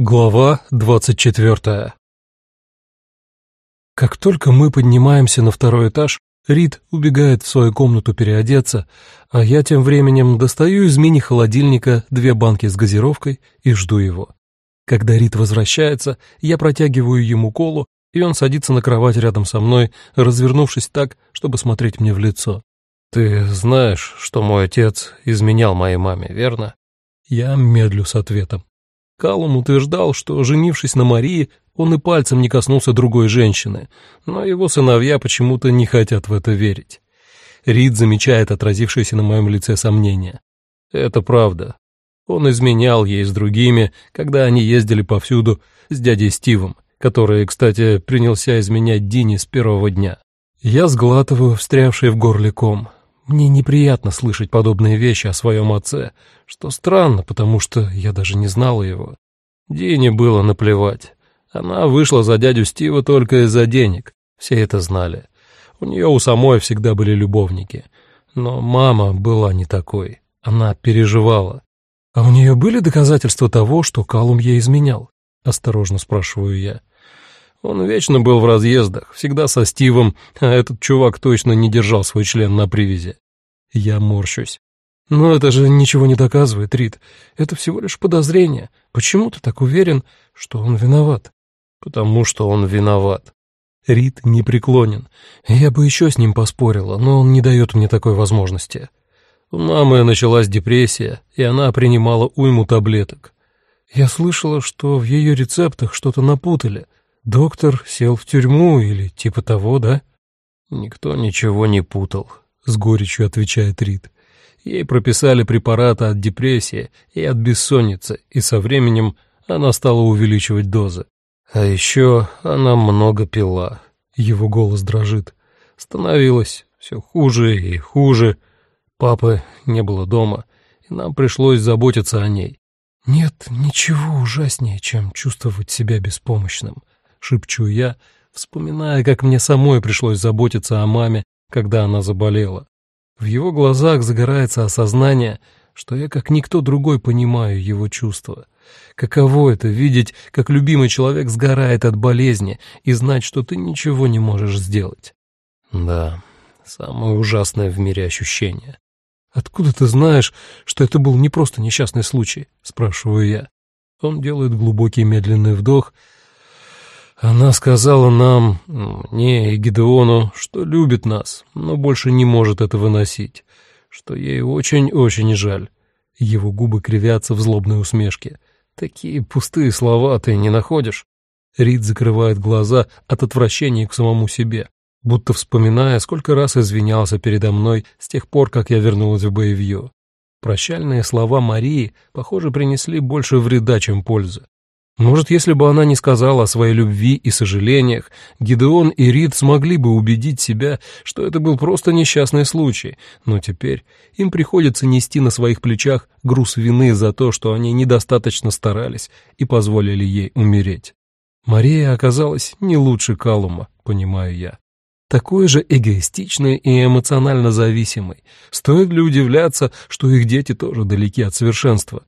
Глава двадцать четвертая Как только мы поднимаемся на второй этаж, Рид убегает в свою комнату переодеться, а я тем временем достаю из мини-холодильника две банки с газировкой и жду его. Когда Рид возвращается, я протягиваю ему колу, и он садится на кровать рядом со мной, развернувшись так, чтобы смотреть мне в лицо. «Ты знаешь, что мой отец изменял моей маме, верно?» Я медлю с ответом. Калум утверждал, что, женившись на Марии, он и пальцем не коснулся другой женщины, но его сыновья почему-то не хотят в это верить. Рид замечает отразившееся на моем лице сомнение. Это правда. Он изменял ей с другими, когда они ездили повсюду с дядей Стивом, который, кстати, принялся изменять Дини с первого дня. Я сглатываю встрявший в горле ком. Мне неприятно слышать подобные вещи о своем отце, что странно, потому что я даже не знала его. Дине было наплевать. Она вышла за дядю Стива только из-за денег, все это знали. У нее у самой всегда были любовники. Но мама была не такой, она переживала. «А у нее были доказательства того, что Калум ей изменял?» — осторожно спрашиваю я. Он вечно был в разъездах, всегда со Стивом, а этот чувак точно не держал свой член на привязи. Я морщусь. Но это же ничего не доказывает, Рид. Это всего лишь подозрение. Почему ты так уверен, что он виноват? Потому что он виноват. Рид непреклонен. Я бы еще с ним поспорила, но он не дает мне такой возможности. У мамы началась депрессия, и она принимала уйму таблеток. Я слышала, что в ее рецептах что-то напутали — Доктор сел в тюрьму или типа того, да? Никто ничего не путал, с горечью отвечает Рид. Ей прописали препараты от депрессии и от бессонницы, и со временем она стала увеличивать дозы. А еще она много пила. Его голос дрожит. Становилось все хуже и хуже. Папы не было дома, и нам пришлось заботиться о ней. Нет ничего ужаснее, чем чувствовать себя беспомощным. — шепчу я, вспоминая, как мне самой пришлось заботиться о маме, когда она заболела. В его глазах загорается осознание, что я как никто другой понимаю его чувства. Каково это — видеть, как любимый человек сгорает от болезни и знать, что ты ничего не можешь сделать? Да, самое ужасное в мире ощущение. «Откуда ты знаешь, что это был не просто несчастный случай?» — спрашиваю я. Он делает глубокий медленный вдох — она сказала нам, мне и Гидеону, что любит нас, но больше не может это выносить, что ей очень-очень жаль. Его губы кривятся в злобной усмешке. Такие пустые слова ты не находишь? Рид закрывает глаза от отвращения к самому себе, будто вспоминая, сколько раз извинялся передо мной с тех пор, как я вернулась в Боевью. Прощальные слова Марии, похоже, принесли больше вреда, чем пользы. Может, если бы она не сказала о своей любви и сожалениях, Гидеон и Рид смогли бы убедить себя, что это был просто несчастный случай, но теперь им приходится нести на своих плечах груз вины за то, что они недостаточно старались и позволили ей умереть. Мария оказалась не лучше Калума, понимаю я. Такой же эгоистичной и эмоционально зависимой. Стоит ли удивляться, что их дети тоже далеки от совершенства?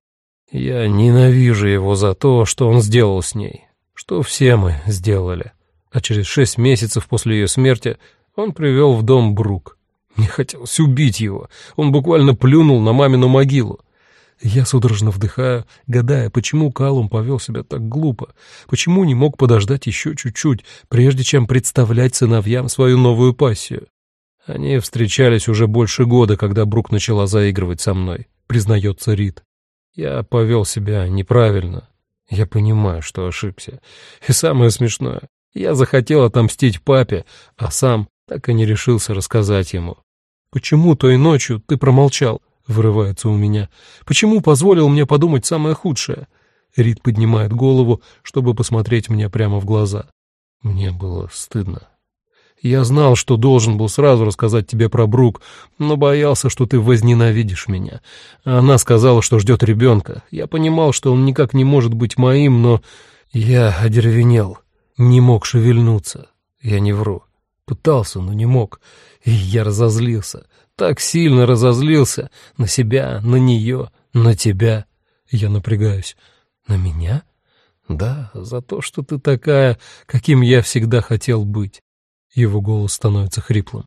Я ненавижу его за то, что он сделал с ней, что все мы сделали. А через шесть месяцев после ее смерти он привел в дом Брук. Мне хотелось убить его. Он буквально плюнул на мамину могилу. Я судорожно вдыхаю, гадая, почему Калум повел себя так глупо, почему не мог подождать еще чуть-чуть, прежде чем представлять сыновьям свою новую пассию. Они встречались уже больше года, когда Брук начала заигрывать со мной, признается Рид. Я повел себя неправильно. Я понимаю, что ошибся. И самое смешное, я захотел отомстить папе, а сам так и не решился рассказать ему. «Почему той ночью ты промолчал?» — вырывается у меня. «Почему позволил мне подумать самое худшее?» Рид поднимает голову, чтобы посмотреть мне прямо в глаза. Мне было стыдно. Я знал, что должен был сразу рассказать тебе про Брук, но боялся, что ты возненавидишь меня. Она сказала, что ждет ребенка. Я понимал, что он никак не может быть моим, но я одеревенел, не мог шевельнуться. Я не вру. Пытался, но не мог. И я разозлился. Так сильно разозлился. На себя, на нее, на тебя. Я напрягаюсь. На меня? Да, за то, что ты такая, каким я всегда хотел быть. Его голос становится хриплым.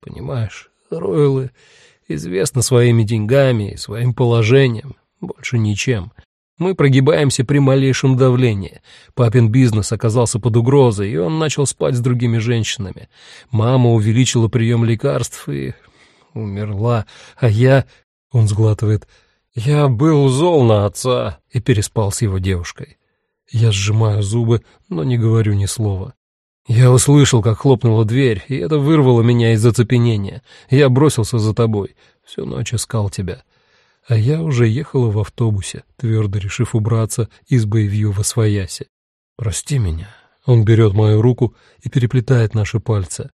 Понимаешь, Ройлы известны своими деньгами и своим положением, больше ничем. Мы прогибаемся при малейшем давлении. Папин бизнес оказался под угрозой, и он начал спать с другими женщинами. Мама увеличила прием лекарств и умерла, а я... Он сглатывает. Я был зол на отца и переспал с его девушкой. Я сжимаю зубы, но не говорю ни слова. Я услышал, как хлопнула дверь, и это вырвало меня из зацепенения. Я бросился за тобой. Всю ночь искал тебя. А я уже ехала в автобусе, твердо решив убраться из боевью во свояси. Прости меня. Он берет мою руку и переплетает наши пальцы.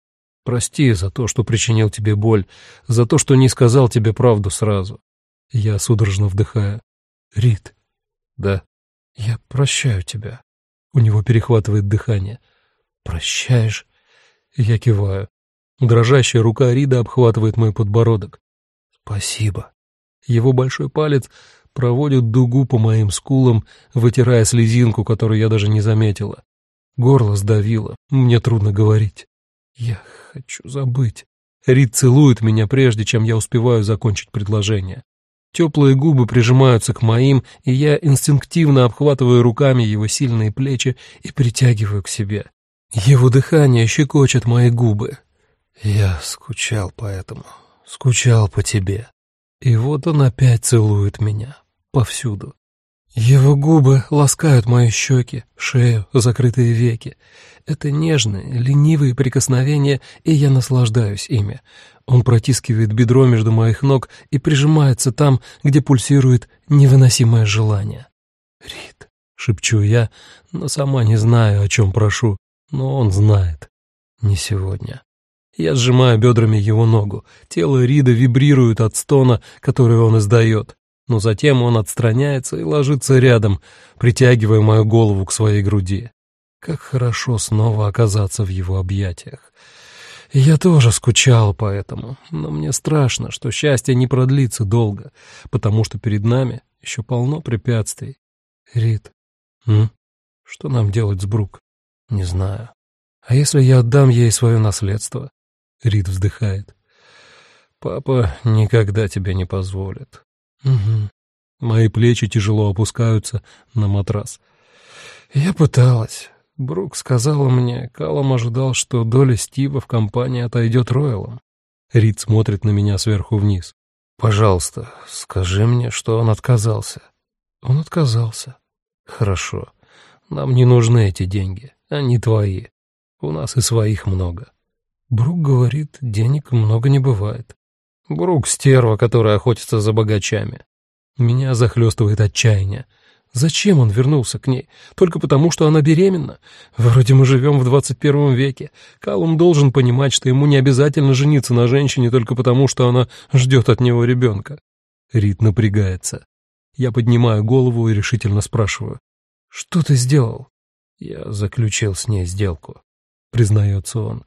Прости за то, что причинил тебе боль, за то, что не сказал тебе правду сразу. Я судорожно вдыхаю. Рит. Да. Я прощаю тебя. У него перехватывает дыхание. Прощаешь? Я киваю. Дрожащая рука Рида обхватывает мой подбородок. Спасибо. Его большой палец проводит дугу по моим скулам, вытирая слезинку, которую я даже не заметила. Горло сдавило, мне трудно говорить. Я хочу забыть. Рид целует меня, прежде чем я успеваю закончить предложение. Теплые губы прижимаются к моим, и я инстинктивно обхватываю руками его сильные плечи и притягиваю к себе. Его дыхание щекочет мои губы. Я скучал по этому, скучал по тебе. И вот он опять целует меня. Повсюду. Его губы ласкают мои щеки, шею, закрытые веки. Это нежные, ленивые прикосновения, и я наслаждаюсь ими. Он протискивает бедро между моих ног и прижимается там, где пульсирует невыносимое желание. «Рит», — шепчу я, но сама не знаю, о чем прошу. Но он знает. Не сегодня. Я сжимаю бедрами его ногу. Тело Рида вибрирует от стона, который он издает. Но затем он отстраняется и ложится рядом, притягивая мою голову к своей груди. Как хорошо снова оказаться в его объятиях. Я тоже скучал по этому, но мне страшно, что счастье не продлится долго, потому что перед нами еще полно препятствий. Рид, м? что нам делать с Брук? Не знаю. А если я отдам ей свое наследство? Рид вздыхает. Папа никогда тебе не позволит. Угу. Мои плечи тяжело опускаются на матрас. Я пыталась. Брук сказала мне, Калом ожидал, что доля Стива в компании отойдет Ройлом. Рид смотрит на меня сверху вниз. «Пожалуйста, скажи мне, что он отказался». «Он отказался». «Хорошо. Нам не нужны эти деньги. Они твои. У нас и своих много. Брук говорит, денег много не бывает. Брук — стерва, которая охотится за богачами. Меня захлестывает отчаяние. Зачем он вернулся к ней? Только потому, что она беременна? Вроде мы живем в двадцать первом веке. Калум должен понимать, что ему не обязательно жениться на женщине только потому, что она ждет от него ребенка. Рит напрягается. Я поднимаю голову и решительно спрашиваю. «Что ты сделал?» Я заключил с ней сделку, признается он.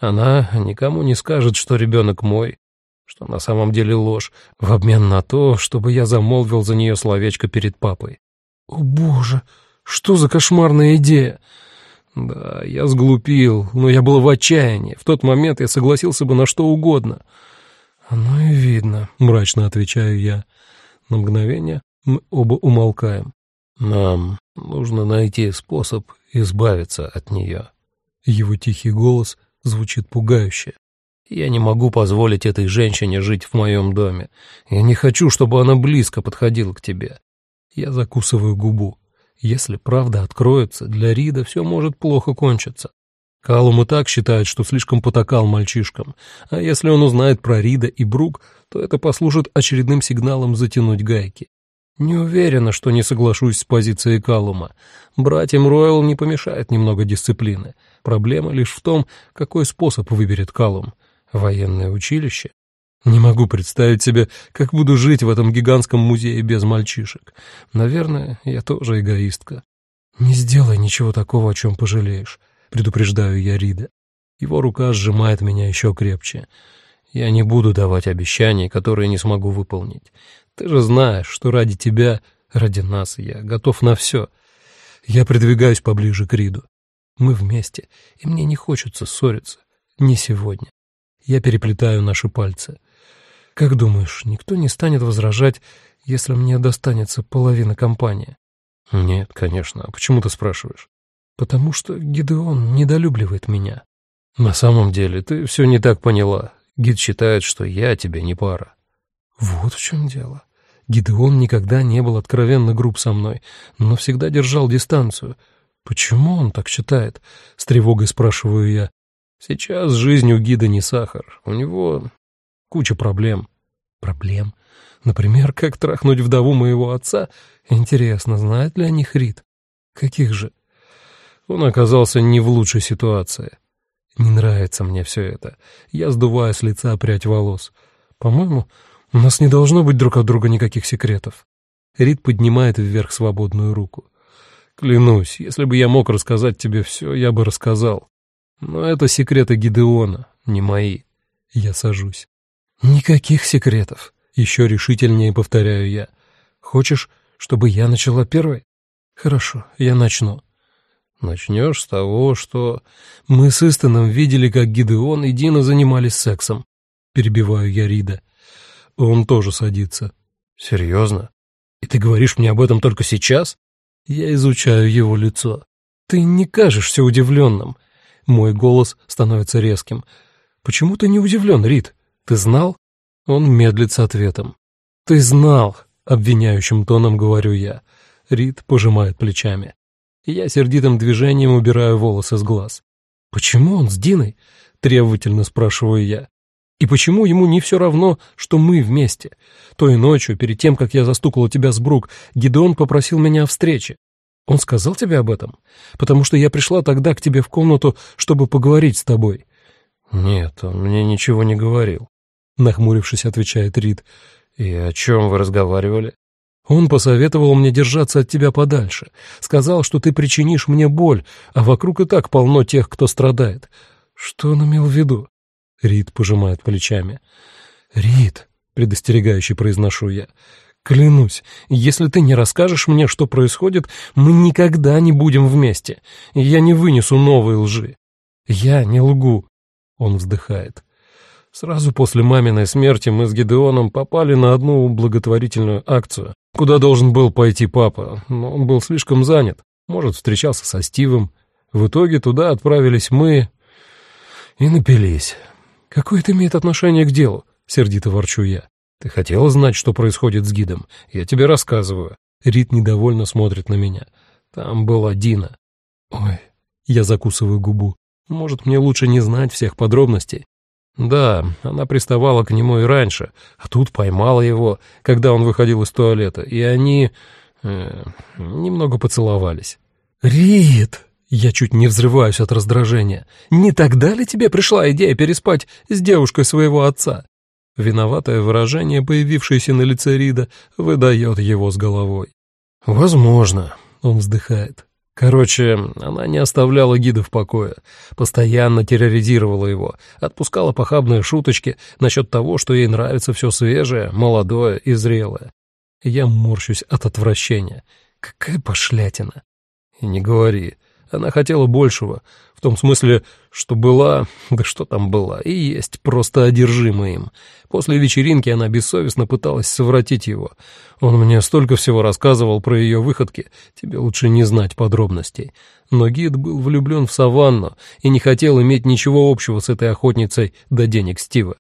Она никому не скажет, что ребенок мой, что на самом деле ложь, в обмен на то, чтобы я замолвил за нее словечко перед папой. О, боже, что за кошмарная идея! Да, я сглупил, но я был в отчаянии. В тот момент я согласился бы на что угодно. Оно и видно, мрачно отвечаю я. На мгновение мы оба умолкаем. Нам нужно найти способ избавиться от нее. Его тихий голос звучит пугающе. Я не могу позволить этой женщине жить в моем доме. Я не хочу, чтобы она близко подходила к тебе. Я закусываю губу. Если правда откроется, для Рида все может плохо кончиться. Калум и так считает, что слишком потакал мальчишкам, а если он узнает про Рида и Брук, то это послужит очередным сигналом затянуть гайки. Не уверена, что не соглашусь с позицией Калума. Братьям Ройл не помешает немного дисциплины. Проблема лишь в том, какой способ выберет Калум. Военное училище? Не могу представить себе, как буду жить в этом гигантском музее без мальчишек. Наверное, я тоже эгоистка. Не сделай ничего такого, о чем пожалеешь, предупреждаю я Рида. Его рука сжимает меня еще крепче. Я не буду давать обещаний, которые не смогу выполнить. Ты же знаешь, что ради тебя, ради нас я готов на все. Я придвигаюсь поближе к Риду. Мы вместе, и мне не хочется ссориться. Не сегодня. Я переплетаю наши пальцы. Как думаешь, никто не станет возражать, если мне достанется половина компании? Нет, конечно. А почему ты спрашиваешь? Потому что Гидеон недолюбливает меня. На самом деле, ты все не так поняла. Гид считает, что я тебе не пара. Вот в чем дело. Гидеон никогда не был откровенно груб со мной, но всегда держал дистанцию. Почему он так считает? С тревогой спрашиваю я. Сейчас жизнь у гида не сахар. У него куча проблем. Проблем? Например, как трахнуть вдову моего отца? Интересно, знает ли о них Рид? Каких же? Он оказался не в лучшей ситуации. Не нравится мне все это. Я сдуваю с лица прядь волос. По-моему, у нас не должно быть друг от друга никаких секретов. Рид поднимает вверх свободную руку. Клянусь, если бы я мог рассказать тебе все, я бы рассказал. Но это секреты Гидеона, не мои. Я сажусь. Никаких секретов. Еще решительнее повторяю я. Хочешь, чтобы я начала первой? Хорошо, я начну. Начнешь с того, что... Мы с Истоном видели, как Гидеон и Дина занимались сексом. Перебиваю я Рида. Он тоже садится. Серьезно? И ты говоришь мне об этом только сейчас? Я изучаю его лицо. Ты не кажешься удивленным. Мой голос становится резким. Почему ты не удивлен, Рид? Ты знал? Он медлит с ответом. Ты знал, обвиняющим тоном говорю я. Рид пожимает плечами. Я сердитым движением убираю волосы с глаз. «Почему он с Диной?» — требовательно спрашиваю я. «И почему ему не все равно, что мы вместе? Той ночью, перед тем, как я застукала тебя с Брук, Гидеон попросил меня о встрече. Он сказал тебе об этом? Потому что я пришла тогда к тебе в комнату, чтобы поговорить с тобой». «Нет, он мне ничего не говорил», — нахмурившись, отвечает Рид. «И о чем вы разговаривали?» Он посоветовал мне держаться от тебя подальше. Сказал, что ты причинишь мне боль, а вокруг и так полно тех, кто страдает. Что он имел в виду? Рид пожимает плечами. Рид, предостерегающе произношу я, клянусь, если ты не расскажешь мне, что происходит, мы никогда не будем вместе. Я не вынесу новой лжи. Я не лгу. Он вздыхает. Сразу после маминой смерти мы с Гидеоном попали на одну благотворительную акцию куда должен был пойти папа, но он был слишком занят. Может, встречался со Стивом. В итоге туда отправились мы и напились. Какое это имеет отношение к делу? Сердито ворчу я. Ты хотела знать, что происходит с гидом? Я тебе рассказываю. Рит недовольно смотрит на меня. Там была Дина. Ой, я закусываю губу. Может, мне лучше не знать всех подробностей. Да, она приставала к нему и раньше, а тут поймала его, когда он выходил из туалета, и они... Э, немного поцеловались. «Рит!» Я чуть не взрываюсь от раздражения. «Не тогда ли тебе пришла идея переспать с девушкой своего отца?» Виноватое выражение, появившееся на лице Рида, выдает его с головой. «Возможно», — он вздыхает. Короче, она не оставляла гида в покое, постоянно терроризировала его, отпускала похабные шуточки насчет того, что ей нравится все свежее, молодое и зрелое. Я морщусь от отвращения. Какая пошлятина! И не говори, она хотела большего, в том смысле, что была, да что там была, и есть просто одержима им. После вечеринки она бессовестно пыталась совратить его. Он мне столько всего рассказывал про ее выходки, тебе лучше не знать подробностей. Но гид был влюблен в Саванну и не хотел иметь ничего общего с этой охотницей до денег Стива.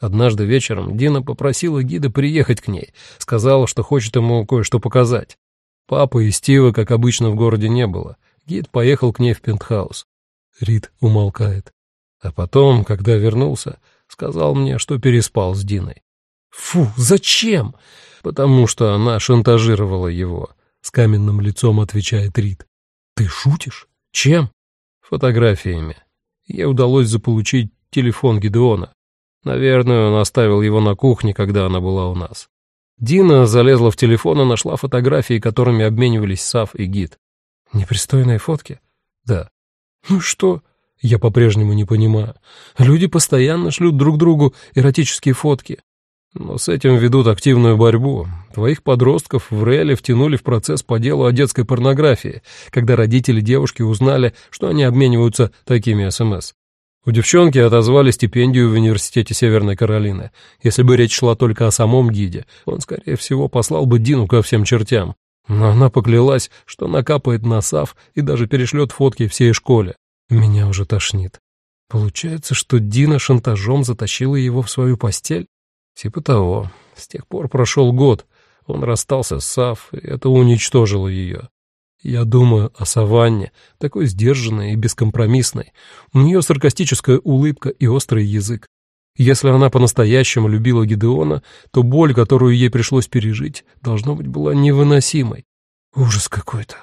Однажды вечером Дина попросила гида приехать к ней, сказала, что хочет ему кое-что показать. Папы и Стива, как обычно, в городе не было. Гид поехал к ней в пентхаус. Рид умолкает. А потом, когда вернулся, сказал мне, что переспал с Диной. «Фу, зачем?» «Потому что она шантажировала его», — с каменным лицом отвечает Рид. «Ты шутишь? Чем?» «Фотографиями. Ей удалось заполучить телефон Гидеона. Наверное, он оставил его на кухне, когда она была у нас. Дина залезла в телефон и нашла фотографии, которыми обменивались Сав и Гид. Непристойные фотки? Да. Ну что? Я по-прежнему не понимаю. Люди постоянно шлют друг другу эротические фотки. Но с этим ведут активную борьбу. Твоих подростков в Реале втянули в процесс по делу о детской порнографии, когда родители девушки узнали, что они обмениваются такими СМС. У девчонки отозвали стипендию в университете Северной Каролины. Если бы речь шла только о самом гиде, он, скорее всего, послал бы Дину ко всем чертям. Но она поклялась, что накапает на САФ и даже перешлет фотки всей школе. Меня уже тошнит. Получается, что Дина шантажом затащила его в свою постель? Типа того. С тех пор прошел год. Он расстался с Сав, и это уничтожило ее. Я думаю о Саванне, такой сдержанной и бескомпромиссной. У нее саркастическая улыбка и острый язык. Если она по-настоящему любила Гидеона, то боль, которую ей пришлось пережить, должно быть, была невыносимой. Ужас какой-то.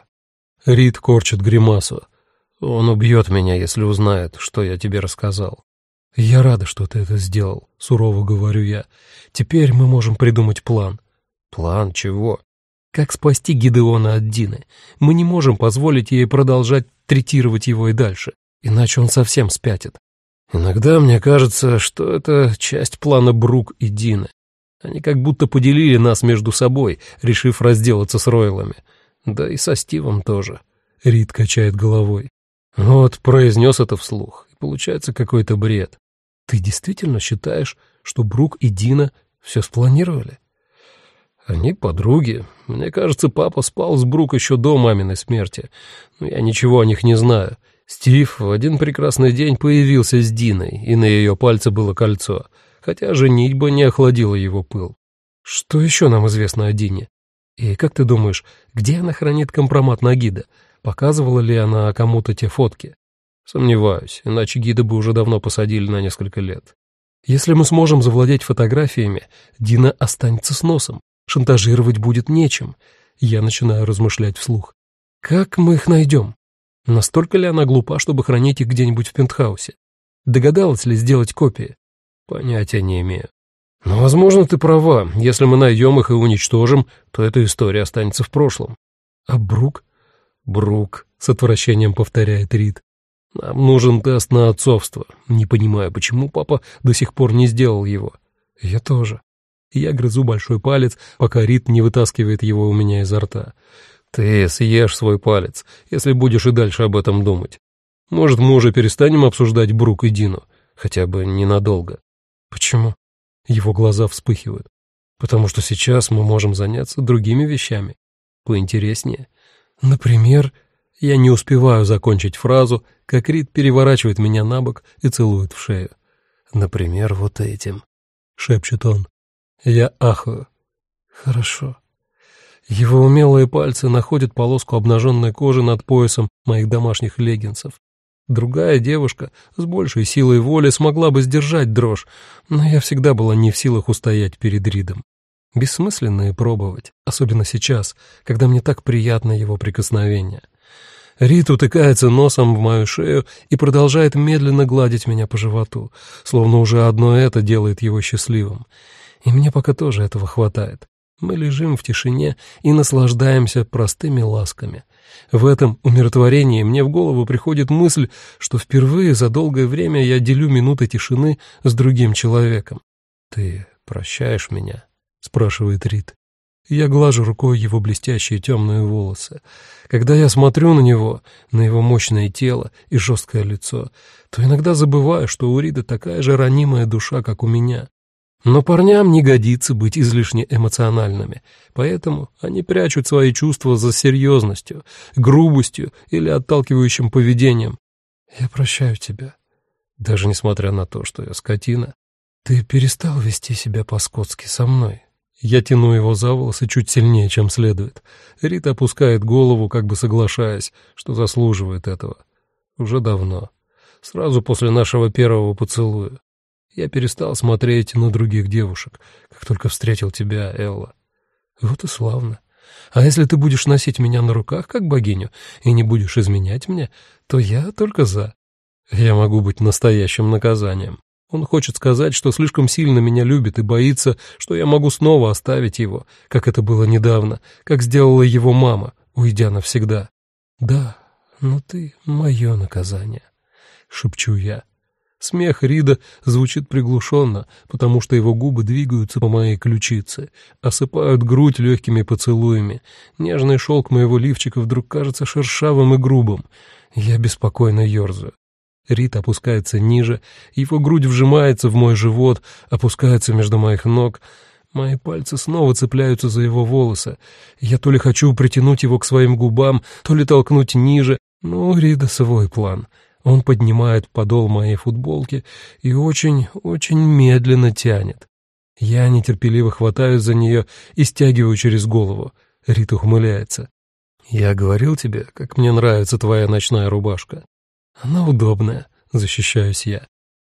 Рид корчит гримасу. Он убьет меня, если узнает, что я тебе рассказал. Я рада, что ты это сделал, сурово говорю я. Теперь мы можем придумать план. План чего? Как спасти Гидеона от Дины? Мы не можем позволить ей продолжать третировать его и дальше, иначе он совсем спятит. Иногда мне кажется, что это часть плана Брук и Дины. Они как будто поделили нас между собой, решив разделаться с Ройлами. Да и со Стивом тоже. Рид качает головой. Вот, произнес это вслух, и получается какой-то бред. Ты действительно считаешь, что Брук и Дина все спланировали? Они подруги. Мне кажется, папа спал с Брук еще до маминой смерти. Но я ничего о них не знаю. Стив в один прекрасный день появился с Диной, и на ее пальце было кольцо, хотя женитьба не охладила его пыл. Что еще нам известно о Дине? И как ты думаешь, где она хранит компромат на гида? Показывала ли она кому-то те фотки? Сомневаюсь, иначе гида бы уже давно посадили на несколько лет. Если мы сможем завладеть фотографиями, Дина останется с носом, шантажировать будет нечем. Я начинаю размышлять вслух. Как мы их найдем? Настолько ли она глупа, чтобы хранить их где-нибудь в пентхаусе? Догадалась ли сделать копии? Понятия не имею. Но, возможно, ты права. Если мы найдем их и уничтожим, то эта история останется в прошлом. А Брук? Брук, с отвращением повторяет Рид. Нам нужен тест на отцовство. Не понимаю, почему папа до сих пор не сделал его. Я тоже. Я грызу большой палец, пока Рид не вытаскивает его у меня изо рта. Ты съешь свой палец, если будешь и дальше об этом думать. Может, мы уже перестанем обсуждать Брук и Дину, хотя бы ненадолго. Почему? Его глаза вспыхивают. Потому что сейчас мы можем заняться другими вещами, поинтереснее. Например, я не успеваю закончить фразу, как Рид переворачивает меня на бок и целует в шею. Например, вот этим, шепчет он. Я ахаю. Хорошо. Его умелые пальцы находят полоску обнаженной кожи над поясом моих домашних леггинсов. Другая девушка с большей силой воли смогла бы сдержать дрожь, но я всегда была не в силах устоять перед Ридом. Бессмысленно и пробовать, особенно сейчас, когда мне так приятно его прикосновение. Рид утыкается носом в мою шею и продолжает медленно гладить меня по животу, словно уже одно это делает его счастливым. И мне пока тоже этого хватает. Мы лежим в тишине и наслаждаемся простыми ласками. В этом умиротворении мне в голову приходит мысль, что впервые за долгое время я делю минуты тишины с другим человеком. «Ты прощаешь меня?» — спрашивает Рид. Я глажу рукой его блестящие темные волосы. Когда я смотрю на него, на его мощное тело и жесткое лицо, то иногда забываю, что у Рида такая же ранимая душа, как у меня. Но парням не годится быть излишне эмоциональными, поэтому они прячут свои чувства за серьезностью, грубостью или отталкивающим поведением. Я прощаю тебя, даже несмотря на то, что я скотина. Ты перестал вести себя по-скотски со мной. Я тяну его за волосы чуть сильнее, чем следует. Рита опускает голову, как бы соглашаясь, что заслуживает этого. Уже давно. Сразу после нашего первого поцелуя. Я перестал смотреть на других девушек, как только встретил тебя, Элла. Вот и славно. А если ты будешь носить меня на руках, как богиню, и не будешь изменять мне, то я только за. Я могу быть настоящим наказанием. Он хочет сказать, что слишком сильно меня любит и боится, что я могу снова оставить его, как это было недавно, как сделала его мама, уйдя навсегда. Да, но ты — мое наказание, — шепчу я. Смех Рида звучит приглушенно, потому что его губы двигаются по моей ключице, осыпают грудь легкими поцелуями. Нежный шелк моего лифчика вдруг кажется шершавым и грубым. Я беспокойно ерзаю. Рид опускается ниже, его грудь вжимается в мой живот, опускается между моих ног. Мои пальцы снова цепляются за его волосы. Я то ли хочу притянуть его к своим губам, то ли толкнуть ниже, но у Рида свой план. Он поднимает подол моей футболки и очень-очень медленно тянет. Я нетерпеливо хватаюсь за нее и стягиваю через голову. Рит ухмыляется. «Я говорил тебе, как мне нравится твоя ночная рубашка. Она удобная», — защищаюсь я.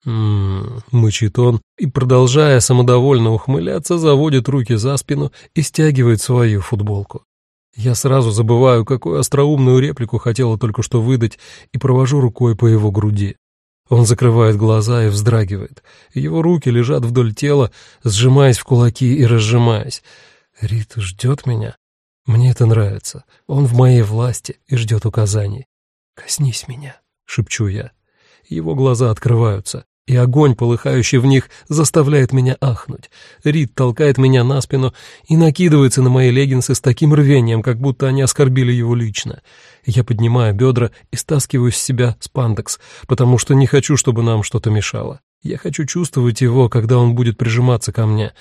«М-м-м», мычит он и, продолжая самодовольно ухмыляться, заводит руки за спину и стягивает свою футболку. Я сразу забываю, какую остроумную реплику хотела только что выдать, и провожу рукой по его груди. Он закрывает глаза и вздрагивает. Его руки лежат вдоль тела, сжимаясь в кулаки и разжимаясь. Рит ждет меня. Мне это нравится. Он в моей власти и ждет указаний. «Коснись меня», — шепчу я. Его глаза открываются и огонь, полыхающий в них, заставляет меня ахнуть. Рид толкает меня на спину и накидывается на мои леггинсы с таким рвением, как будто они оскорбили его лично. Я поднимаю бедра и стаскиваю с себя спандекс, потому что не хочу, чтобы нам что-то мешало. Я хочу чувствовать его, когда он будет прижиматься ко мне.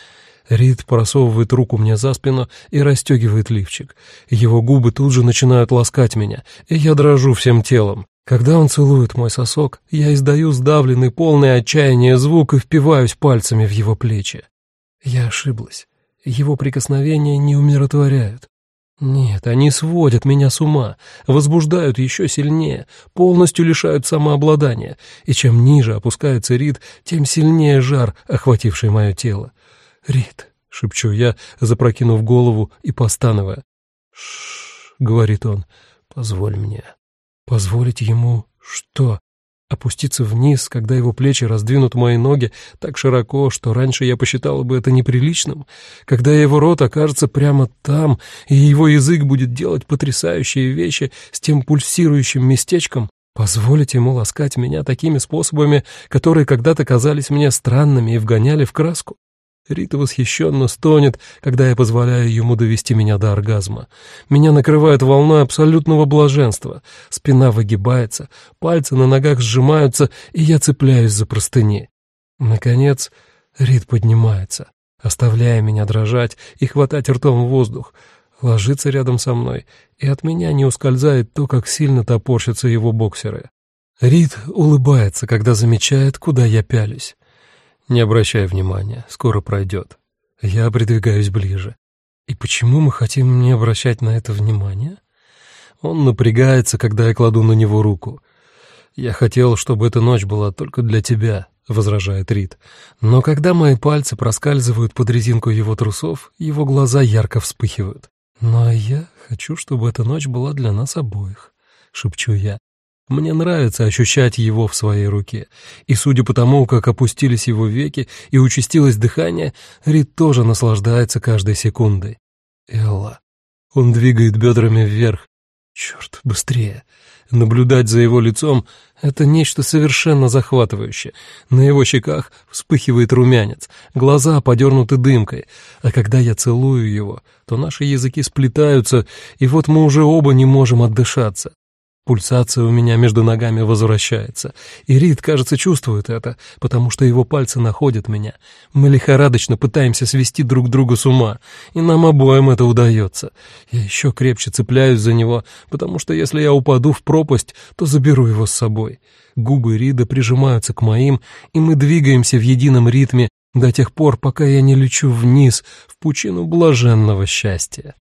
Рид просовывает руку мне за спину и расстегивает лифчик. Его губы тут же начинают ласкать меня, и я дрожу всем телом. Когда он целует мой сосок, я издаю сдавленный, полный отчаяния звук и впиваюсь пальцами в его плечи. Я ошиблась. Его прикосновения не умиротворяют. Нет, они сводят меня с ума, возбуждают еще сильнее, полностью лишают самообладания, и чем ниже опускается Рид, тем сильнее жар, охвативший мое тело. «Рид», — шепчу я, запрокинув голову и постановая. «Ш-ш-ш», говорит он, — «позволь мне». Позволить ему что? Опуститься вниз, когда его плечи раздвинут мои ноги так широко, что раньше я посчитала бы это неприличным, когда его рот окажется прямо там, и его язык будет делать потрясающие вещи с тем пульсирующим местечком, позволить ему ласкать меня такими способами, которые когда-то казались мне странными и вгоняли в краску? Рита восхищенно стонет, когда я позволяю ему довести меня до оргазма. Меня накрывает волной абсолютного блаженства. Спина выгибается, пальцы на ногах сжимаются, и я цепляюсь за простыни. Наконец, Рит поднимается, оставляя меня дрожать и хватать ртом воздух, ложится рядом со мной, и от меня не ускользает то, как сильно топорщатся его боксеры. Рид улыбается, когда замечает, куда я пялюсь. Не обращай внимания, скоро пройдет. Я придвигаюсь ближе. И почему мы хотим не обращать на это внимания? Он напрягается, когда я кладу на него руку. «Я хотел, чтобы эта ночь была только для тебя», — возражает Рид. Но когда мои пальцы проскальзывают под резинку его трусов, его глаза ярко вспыхивают. «Но я хочу, чтобы эта ночь была для нас обоих», — шепчу я. Мне нравится ощущать его в своей руке, и судя по тому, как опустились его веки и участилось дыхание, Рид тоже наслаждается каждой секундой. Элла. Он двигает бедрами вверх. Черт, быстрее. Наблюдать за его лицом — это нечто совершенно захватывающее. На его щеках вспыхивает румянец, глаза подернуты дымкой, а когда я целую его, то наши языки сплетаются, и вот мы уже оба не можем отдышаться. Пульсация у меня между ногами возвращается, и Рид, кажется, чувствует это, потому что его пальцы находят меня. Мы лихорадочно пытаемся свести друг друга с ума, и нам обоим это удается. Я еще крепче цепляюсь за него, потому что если я упаду в пропасть, то заберу его с собой. Губы Рида прижимаются к моим, и мы двигаемся в едином ритме до тех пор, пока я не лечу вниз, в пучину блаженного счастья.